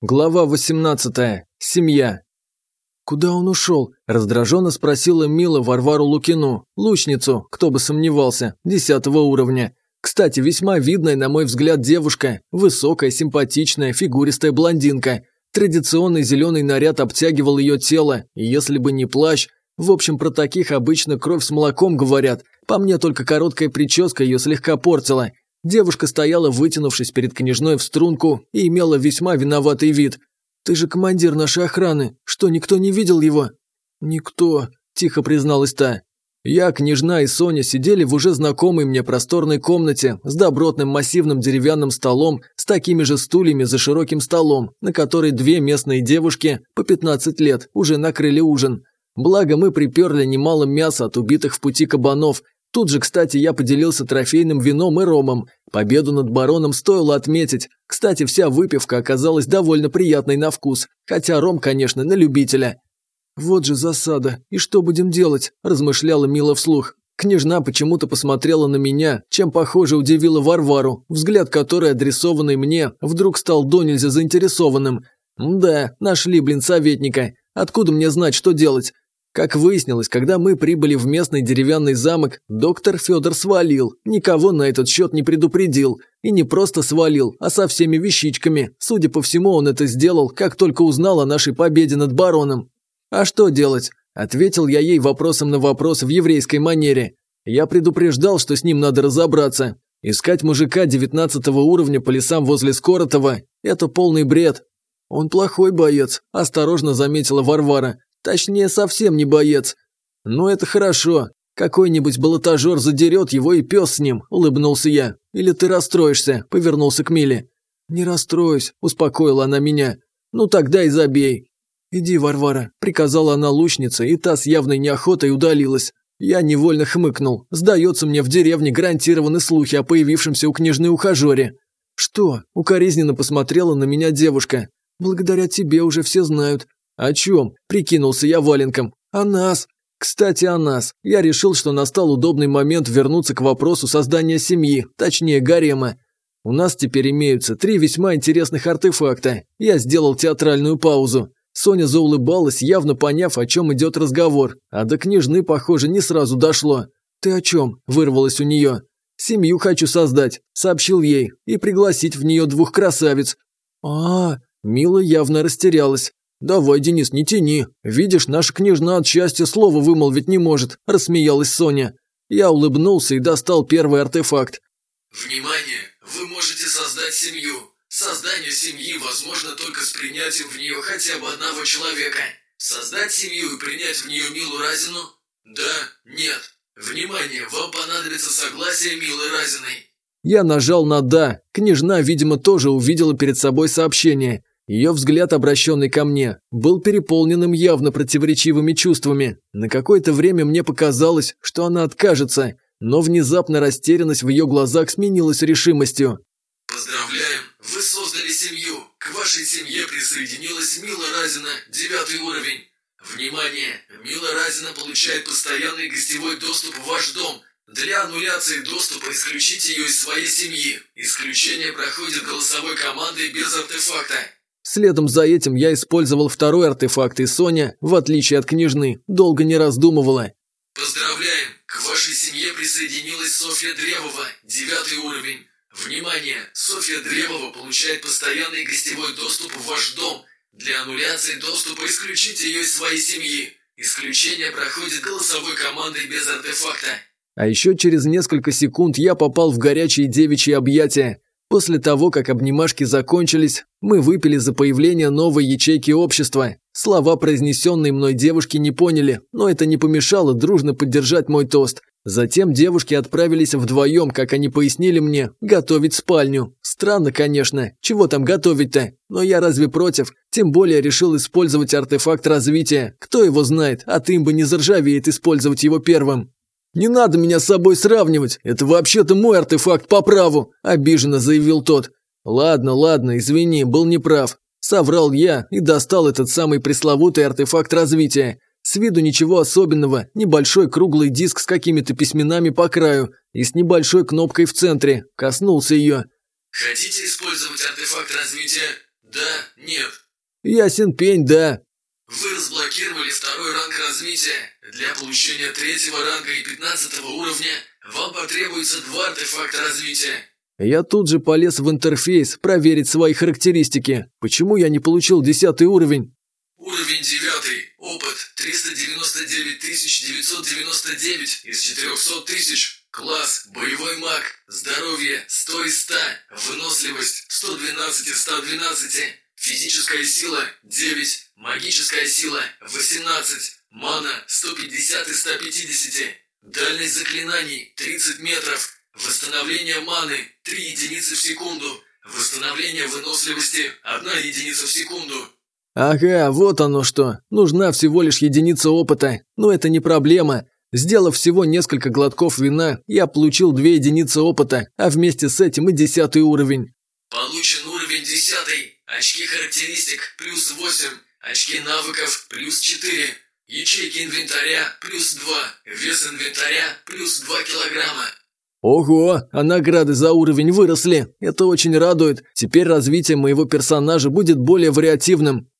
Глава 18. Семья. «Куда он ушел?» – раздраженно спросила Мила Варвару Лукину, лучницу, кто бы сомневался, десятого уровня. Кстати, весьма видная, на мой взгляд, девушка, высокая, симпатичная, фигуристая блондинка. Традиционный зеленый наряд обтягивал ее тело, и если бы не плащ, в общем, про таких обычно кровь с молоком говорят. По мне только короткая прическа ее слегка портила, Девушка стояла, вытянувшись перед княжной в струнку, и имела весьма виноватый вид. «Ты же командир нашей охраны. Что, никто не видел его?» «Никто», – тихо призналась та. Я, княжна и Соня сидели в уже знакомой мне просторной комнате с добротным массивным деревянным столом, с такими же стульями за широким столом, на который две местные девушки по 15 лет уже накрыли ужин. Благо мы приперли немало мяса от убитых в пути кабанов, Тут же, кстати, я поделился трофейным вином и ромом. Победу над бароном стоило отметить. Кстати, вся выпивка оказалась довольно приятной на вкус, хотя ром, конечно, на любителя. «Вот же засада. И что будем делать?» – размышляла Мила вслух. Княжна почему-то посмотрела на меня, чем, похоже, удивила Варвару, взгляд которой, адресованный мне, вдруг стал до нельзя заинтересованным. «Да, нашли, блин, советника. Откуда мне знать, что делать? Как выяснилось, когда мы прибыли в местный деревянный замок, доктор Федор свалил, никого на этот счет не предупредил. И не просто свалил, а со всеми вещичками. Судя по всему, он это сделал, как только узнал о нашей победе над бароном. «А что делать?» – ответил я ей вопросом на вопрос в еврейской манере. Я предупреждал, что с ним надо разобраться. Искать мужика 19 уровня по лесам возле Скоротова – это полный бред. «Он плохой боец», – осторожно заметила Варвара. Точнее, совсем не боец. Но это хорошо. Какой-нибудь болотажер задерет его и пес с ним, улыбнулся я. Или ты расстроишься, повернулся к Миле. Не расстроюсь, успокоила она меня. Ну тогда и забей. Иди, Варвара, приказала она лучнице, и та с явной неохотой удалилась. Я невольно хмыкнул. Сдается мне, в деревне гарантированы слухи о появившемся у княжны ухажере. Что? Укоризненно посмотрела на меня девушка. Благодаря тебе уже все знают. «О чем?» – прикинулся я валенком. «О нас!» Кстати, о нас. Я решил, что настал удобный момент вернуться к вопросу создания семьи, точнее гарема. У нас теперь имеются три весьма интересных артефакта. Я сделал театральную паузу. Соня заулыбалась, явно поняв, о чем идет разговор. А до княжны, похоже, не сразу дошло. «Ты о чем?» – вырвалось у нее. «Семью хочу создать», – сообщил ей, – «и пригласить в нее двух красавиц». А, -а, а Мила явно растерялась. «Давай, Денис, не тяни. Видишь, наша княжна от счастья слова вымолвить не может», – рассмеялась Соня. Я улыбнулся и достал первый артефакт. «Внимание! Вы можете создать семью. Создание семьи возможно только с принятием в нее хотя бы одного человека. Создать семью и принять в нее Милу Разину? Да, нет. Внимание, вам понадобится согласие Милы Разиной». Я нажал на «да». Княжна, видимо, тоже увидела перед собой сообщение. Ее взгляд, обращенный ко мне, был переполненным явно противоречивыми чувствами. На какое-то время мне показалось, что она откажется, но внезапно растерянность в ее глазах сменилась решимостью. «Поздравляем! Вы создали семью! К вашей семье присоединилась Мила Разина, девятый уровень. Внимание! Мила Разина получает постоянный гостевой доступ в ваш дом. Для аннуляции доступа исключите ее из своей семьи. Исключение проходит голосовой командой без артефакта. Следом за этим я использовал второй артефакт, и Соня, в отличие от княжны, долго не раздумывала. Поздравляем! К вашей семье присоединилась Софья Древова, девятый уровень. Внимание! Софья Древова получает постоянный гостевой доступ в ваш дом. Для аннуляции доступа исключите ее из своей семьи. Исключение проходит голосовой командой без артефакта. А еще через несколько секунд я попал в горячие девичьи объятия. После того, как обнимашки закончились, мы выпили за появление новой ячейки общества. Слова, произнесенные мной девушки, не поняли, но это не помешало дружно поддержать мой тост. Затем девушки отправились вдвоем, как они пояснили мне, готовить спальню. Странно, конечно, чего там готовить-то? Но я разве против? Тем более решил использовать артефакт развития. Кто его знает, а ты им бы не заржавеет использовать его первым. «Не надо меня с собой сравнивать, это вообще-то мой артефакт по праву», – обиженно заявил тот. «Ладно, ладно, извини, был неправ». Соврал я и достал этот самый пресловутый артефакт развития. С виду ничего особенного, небольшой круглый диск с какими-то письменами по краю и с небольшой кнопкой в центре. Коснулся ее. «Хотите использовать артефакт развития? Да? Нет?» Ясен пень, да. Вы разблокировали второй ранг развития. Для получения третьего ранга и пятнадцатого уровня вам потребуется два артефакта развития. Я тут же полез в интерфейс проверить свои характеристики. Почему я не получил десятый уровень? Уровень девятый. Опыт 399 999 из 400 тысяч. Класс «Боевой маг». Здоровье 100 из 100. Выносливость 112 из 112. Физическая сила 9. Магическая сила 18. Мана 150 из 150. Дальность заклинаний 30 метров. Восстановление маны 3 единицы в секунду. Восстановление выносливости 1 единица в секунду. Ага, вот оно что. Нужна всего лишь единица опыта. Но это не проблема. Сделав всего несколько глотков вина, я получил две единицы опыта, а вместе с этим и десятый уровень. Получен уровень 10. Очки характеристик плюс 8. Очки навыков плюс 4. Ячейки инвентаря плюс 2. Вес инвентаря плюс 2 килограмма. Ого, а награды за уровень выросли. Это очень радует. Теперь развитие моего персонажа будет более вариативным.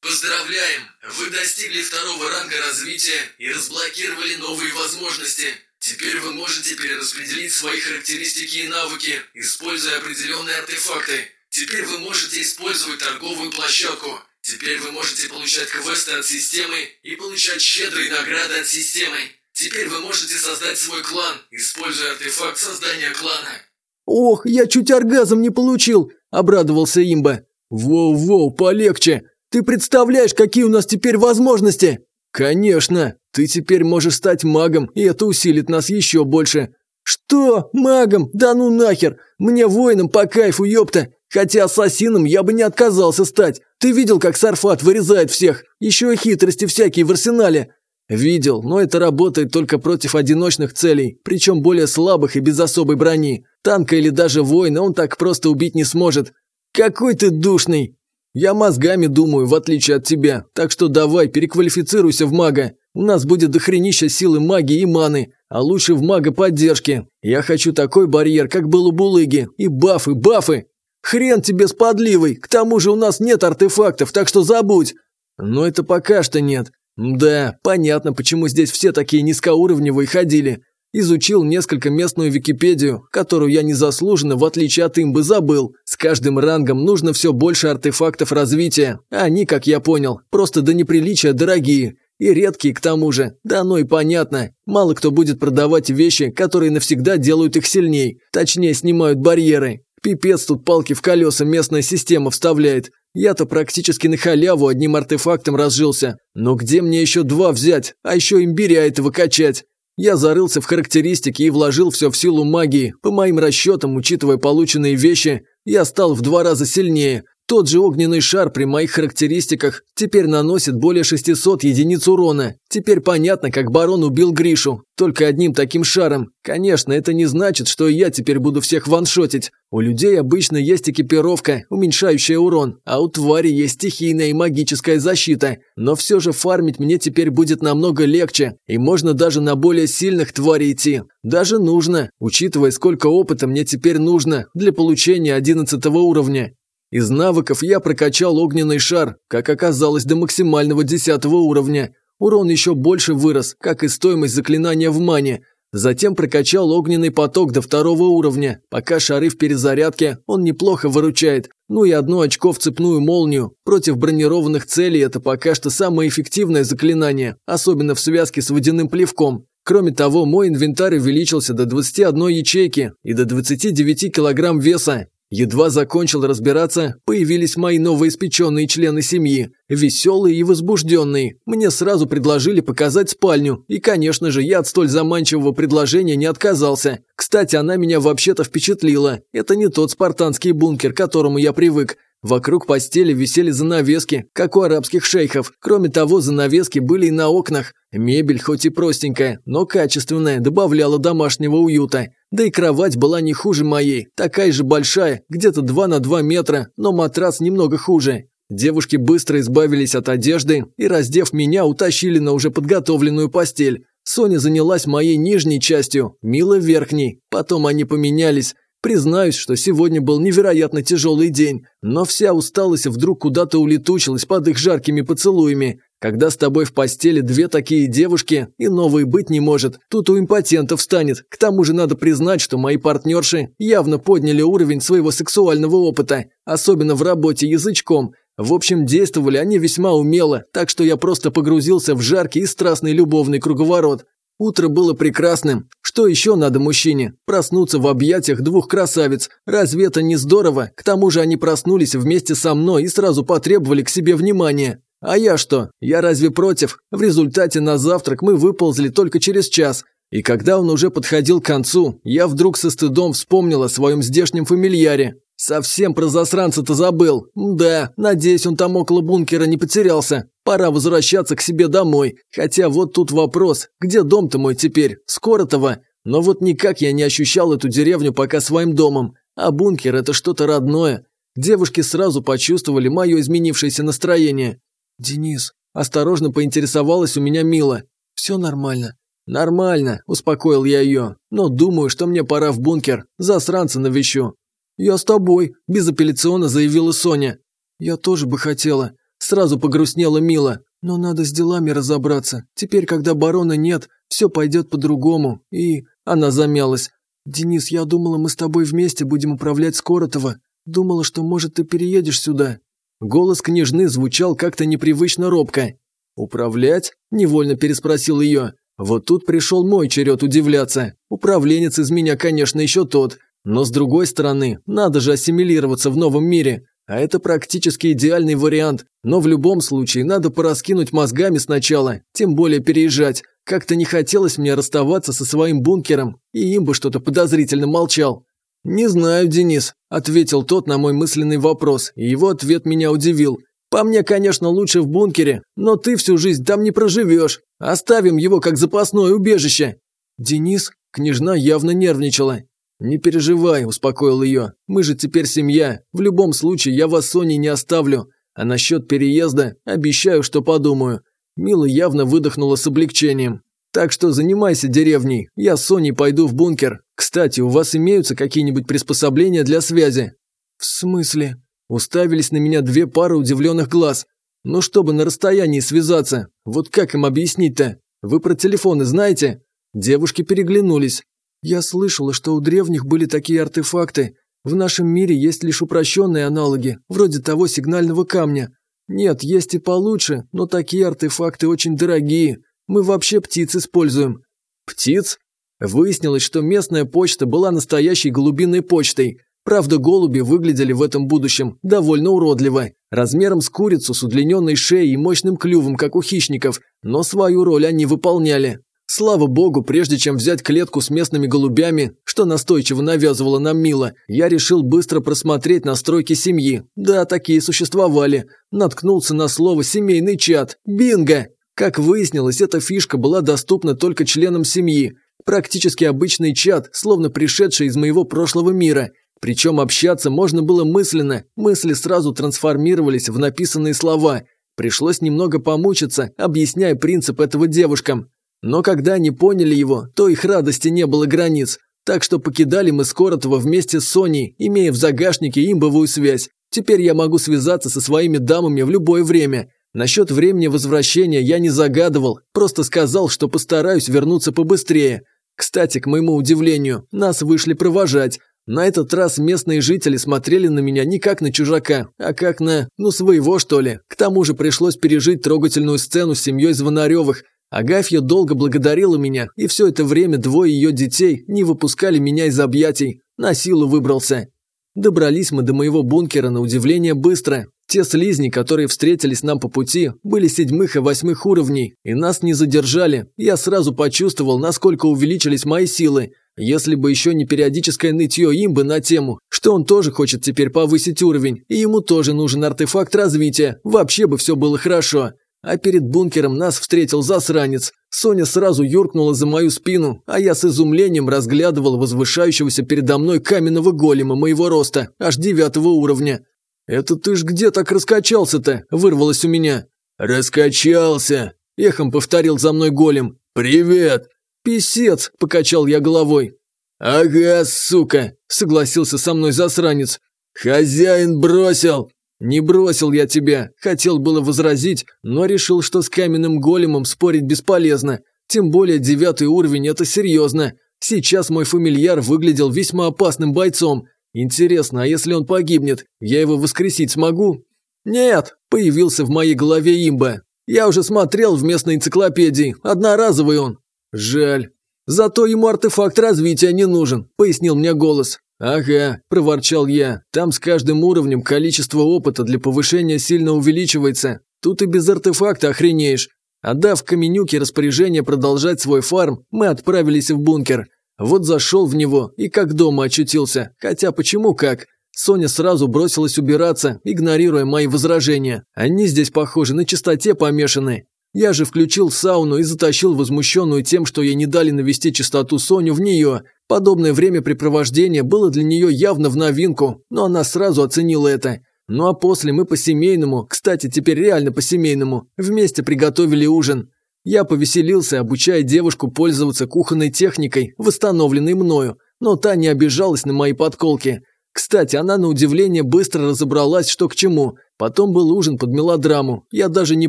Поздравляем! Вы достигли второго ранга развития и разблокировали новые возможности. Теперь вы можете перераспределить свои характеристики и навыки, используя определенные артефакты. Теперь вы можете использовать торговую площадку. Теперь вы можете получать квесты от системы и получать щедрые награды от системы. Теперь вы можете создать свой клан, используя артефакт создания клана. Ох, я чуть оргазм не получил, обрадовался имба. Воу-воу, полегче. Ты представляешь, какие у нас теперь возможности? Конечно, ты теперь можешь стать магом, и это усилит нас еще больше. Что? Магом? Да ну нахер! Мне воином по кайфу, ёпта! Хотя ассасином я бы не отказался стать. Ты видел, как Сарфат вырезает всех? Еще и хитрости всякие в арсенале. Видел, но это работает только против одиночных целей, причем более слабых и без особой брони. Танка или даже воина он так просто убить не сможет. Какой ты душный! Я мозгами думаю, в отличие от тебя, так что давай, переквалифицируйся в мага. У нас будет дохренища силы магии и маны, а лучше в мага поддержки. Я хочу такой барьер, как был у Булыги, и бафы, бафы. Хрен тебе с подливой, к тому же у нас нет артефактов, так что забудь. Но это пока что нет. Да, понятно, почему здесь все такие низкоуровневые ходили. Изучил несколько местную Википедию, которую я незаслуженно, в отличие от имбы, забыл. С каждым рангом нужно все больше артефактов развития. Они, как я понял, просто до неприличия дорогие. И редкие к тому же. Да оно и понятно. Мало кто будет продавать вещи, которые навсегда делают их сильней. Точнее, снимают барьеры. Пипец тут палки в колеса местная система вставляет. Я-то практически на халяву одним артефактом разжился. Но где мне еще два взять? А еще имбиря этого качать? Я зарылся в характеристики и вложил все в силу магии. По моим расчетам, учитывая полученные вещи, я стал в два раза сильнее. Тот же огненный шар при моих характеристиках теперь наносит более 600 единиц урона. Теперь понятно, как барон убил Гришу. Только одним таким шаром. Конечно, это не значит, что я теперь буду всех ваншотить. У людей обычно есть экипировка, уменьшающая урон, а у твари есть стихийная и магическая защита. Но все же фармить мне теперь будет намного легче, и можно даже на более сильных тварей идти. Даже нужно, учитывая, сколько опыта мне теперь нужно для получения 11 уровня. Из навыков я прокачал огненный шар, как оказалось, до максимального 10 уровня. Урон еще больше вырос, как и стоимость заклинания в мане. Затем прокачал огненный поток до второго уровня. Пока шары в перезарядке, он неплохо выручает. Ну и одно очко в цепную молнию. Против бронированных целей это пока что самое эффективное заклинание, особенно в связке с водяным плевком. Кроме того, мой инвентарь увеличился до 21 ячейки и до 29 килограмм веса. Едва закончил разбираться, появились мои новоиспеченные члены семьи, веселые и возбужденные. Мне сразу предложили показать спальню, и, конечно же, я от столь заманчивого предложения не отказался. Кстати, она меня вообще-то впечатлила. Это не тот спартанский бункер, к которому я привык. Вокруг постели висели занавески, как у арабских шейхов. Кроме того, занавески были и на окнах. Мебель, хоть и простенькая, но качественная, добавляла домашнего уюта. Да и кровать была не хуже моей, такая же большая, где-то 2 на 2 метра, но матрас немного хуже. Девушки быстро избавились от одежды и, раздев меня, утащили на уже подготовленную постель. Соня занялась моей нижней частью, Мила верхней. Потом они поменялись. Признаюсь, что сегодня был невероятно тяжелый день, но вся усталость вдруг куда-то улетучилась под их жаркими поцелуями. Когда с тобой в постели две такие девушки, и новой быть не может, тут у импотентов станет. К тому же надо признать, что мои партнерши явно подняли уровень своего сексуального опыта, особенно в работе язычком. В общем, действовали они весьма умело, так что я просто погрузился в жаркий и страстный любовный круговорот. Утро было прекрасным. Что еще надо мужчине? Проснуться в объятиях двух красавиц. Разве это не здорово? К тому же они проснулись вместе со мной и сразу потребовали к себе внимания. А я что? Я разве против? В результате на завтрак мы выползли только через час. И когда он уже подходил к концу, я вдруг со стыдом вспомнил о своем здешнем фамильяре. Совсем про засранца-то забыл. Да, надеюсь, он там около бункера не потерялся. Пора возвращаться к себе домой. Хотя вот тут вопрос, где дом-то мой теперь? Скоро-то Но вот никак я не ощущал эту деревню пока своим домом. А бункер – это что-то родное. Девушки сразу почувствовали мое изменившееся настроение. «Денис», – осторожно поинтересовалась у меня Мила. «Все нормально». «Нормально», – успокоил я ее. «Но думаю, что мне пора в бункер. Засранца навещу». «Я с тобой», – безапелляционно заявила Соня. «Я тоже бы хотела». Сразу погрустнела Мила. «Но надо с делами разобраться. Теперь, когда барона нет, все пойдет по-другому». И она замялась. «Денис, я думала, мы с тобой вместе будем управлять Скоротова. Думала, что, может, ты переедешь сюда». Голос княжны звучал как-то непривычно робко. «Управлять?» – невольно переспросил ее. Вот тут пришел мой черед удивляться. Управленец из меня, конечно, еще тот. Но с другой стороны, надо же ассимилироваться в новом мире. А это практически идеальный вариант. Но в любом случае надо пораскинуть мозгами сначала, тем более переезжать. Как-то не хотелось мне расставаться со своим бункером, и им бы что-то подозрительно молчал. «Не знаю, Денис», – ответил тот на мой мысленный вопрос, и его ответ меня удивил. «По мне, конечно, лучше в бункере, но ты всю жизнь там не проживешь. Оставим его как запасное убежище». Денис, княжна явно нервничала. «Не переживай», – успокоил ее. «Мы же теперь семья. В любом случае я вас с Соней не оставлю. А насчет переезда обещаю, что подумаю». Мила явно выдохнула с облегчением. «Так что занимайся деревней. Я с Соней пойду в бункер. Кстати, у вас имеются какие-нибудь приспособления для связи?» «В смысле?» Уставились на меня две пары удивленных глаз. «Ну, чтобы на расстоянии связаться. Вот как им объяснить-то? Вы про телефоны знаете?» Девушки переглянулись. Я слышала, что у древних были такие артефакты. В нашем мире есть лишь упрощенные аналоги, вроде того сигнального камня. Нет, есть и получше, но такие артефакты очень дорогие. Мы вообще птиц используем. Птиц? Выяснилось, что местная почта была настоящей голубиной почтой. Правда, голуби выглядели в этом будущем довольно уродливо. Размером с курицу, с удлиненной шеей и мощным клювом, как у хищников, но свою роль они выполняли. Слава богу, прежде чем взять клетку с местными голубями, что настойчиво навязывала нам Мила, я решил быстро просмотреть настройки семьи. Да, такие существовали. Наткнулся на слово «семейный чат». Бинго! Как выяснилось, эта фишка была доступна только членам семьи. Практически обычный чат, словно пришедший из моего прошлого мира. Причем общаться можно было мысленно, мысли сразу трансформировались в написанные слова. Пришлось немного помучиться, объясняя принцип этого девушкам. Но когда они поняли его, то их радости не было границ. Так что покидали мы Скоротова вместе с Соней, имея в загашнике имбовую связь. Теперь я могу связаться со своими дамами в любое время. Насчет времени возвращения я не загадывал, просто сказал, что постараюсь вернуться побыстрее. Кстати, к моему удивлению, нас вышли провожать. На этот раз местные жители смотрели на меня не как на чужака, а как на, ну, своего что ли. К тому же пришлось пережить трогательную сцену с семьей Звонаревых, Агафья долго благодарила меня, и все это время двое ее детей не выпускали меня из объятий. На силу выбрался. Добрались мы до моего бункера на удивление быстро. Те слизни, которые встретились нам по пути, были седьмых и восьмых уровней, и нас не задержали. Я сразу почувствовал, насколько увеличились мои силы. Если бы еще не периодическое нытье имбы на тему, что он тоже хочет теперь повысить уровень, и ему тоже нужен артефакт развития, вообще бы все было хорошо. А перед бункером нас встретил засранец. Соня сразу юркнула за мою спину, а я с изумлением разглядывал возвышающегося передо мной каменного голема моего роста, аж девятого уровня. «Это ты ж где так раскачался-то?» – вырвалось у меня. «Раскачался!» – эхом повторил за мной голем. «Привет!» «Писец!» – покачал я головой. «Ага, сука!» – согласился со мной засранец. «Хозяин бросил!» «Не бросил я тебя!» – хотел было возразить, но решил, что с каменным големом спорить бесполезно. Тем более девятый уровень – это серьезно. Сейчас мой фамильяр выглядел весьма опасным бойцом. Интересно, а если он погибнет, я его воскресить смогу? Нет, появился в моей голове имба. Я уже смотрел в местной энциклопедии, одноразовый он. Жаль. Зато ему артефакт развития не нужен, пояснил мне голос. «Ага», – проворчал я, – «там с каждым уровнем количество опыта для повышения сильно увеличивается. Тут и без артефакта охренеешь». Отдав Каменюке распоряжение продолжать свой фарм, мы отправились в бункер. Вот зашел в него и как дома очутился. Хотя почему как? Соня сразу бросилась убираться, игнорируя мои возражения. Они здесь, похоже, на чистоте помешаны. Я же включил сауну и затащил возмущенную тем, что ей не дали навести чистоту Соню в нее. Подобное времяпрепровождение было для нее явно в новинку, но она сразу оценила это. Ну а после мы по-семейному, кстати, теперь реально по-семейному, вместе приготовили ужин. Я повеселился, обучая девушку пользоваться кухонной техникой, восстановленной мною, но та не обижалась на мои подколки. Кстати, она на удивление быстро разобралась, что к чему. Потом был ужин под мелодраму. Я даже не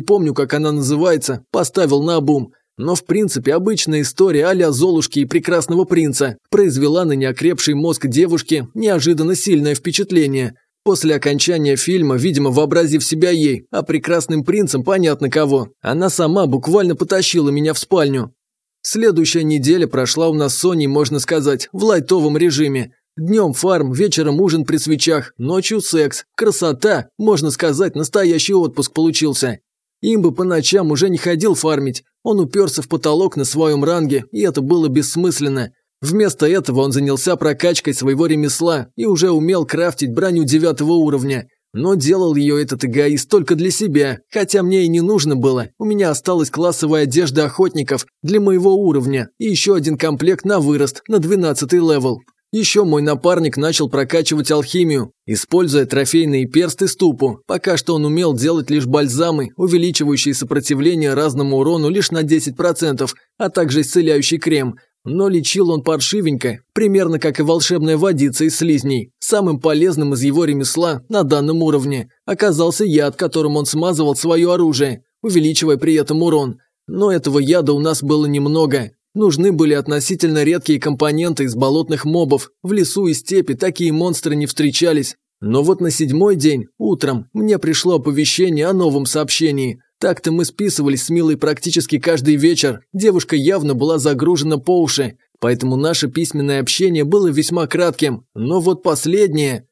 помню, как она называется, поставил на обум. Но в принципе обычная история а-ля Золушки и Прекрасного Принца произвела на неокрепший мозг девушки неожиданно сильное впечатление – После окончания фильма, видимо, вообразив себя ей, а прекрасным принцем понятно кого, она сама буквально потащила меня в спальню. Следующая неделя прошла у нас с Соней, можно сказать, в лайтовом режиме. Днем фарм, вечером ужин при свечах, ночью секс. Красота, можно сказать, настоящий отпуск получился. Имба по ночам уже не ходил фармить. Он уперся в потолок на своем ранге, и это было бессмысленно. Вместо этого он занялся прокачкой своего ремесла и уже умел крафтить броню девятого уровня. Но делал ее этот эгоист только для себя, хотя мне и не нужно было. У меня осталась классовая одежда охотников для моего уровня и еще один комплект на вырост, на 12 level. Еще мой напарник начал прокачивать алхимию, используя трофейные пестик и ступу. Пока что он умел делать лишь бальзамы, увеличивающие сопротивление разному урону лишь на 10%, а также исцеляющий крем – но лечил он паршивенько, примерно как и волшебная водица из слизней. Самым полезным из его ремесла на данном уровне оказался яд, которым он смазывал свое оружие, увеличивая при этом урон. Но этого яда у нас было немного. Нужны были относительно редкие компоненты из болотных мобов. В лесу и степи такие монстры не встречались. Но вот на седьмой день, утром, мне пришло оповещение о новом сообщении – так-то мы списывались с Милой практически каждый вечер, девушка явно была загружена по уши, поэтому наше письменное общение было весьма кратким, но вот последнее...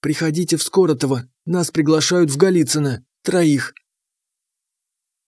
«Приходите в Скоротово, нас приглашают в Голицыно, троих»,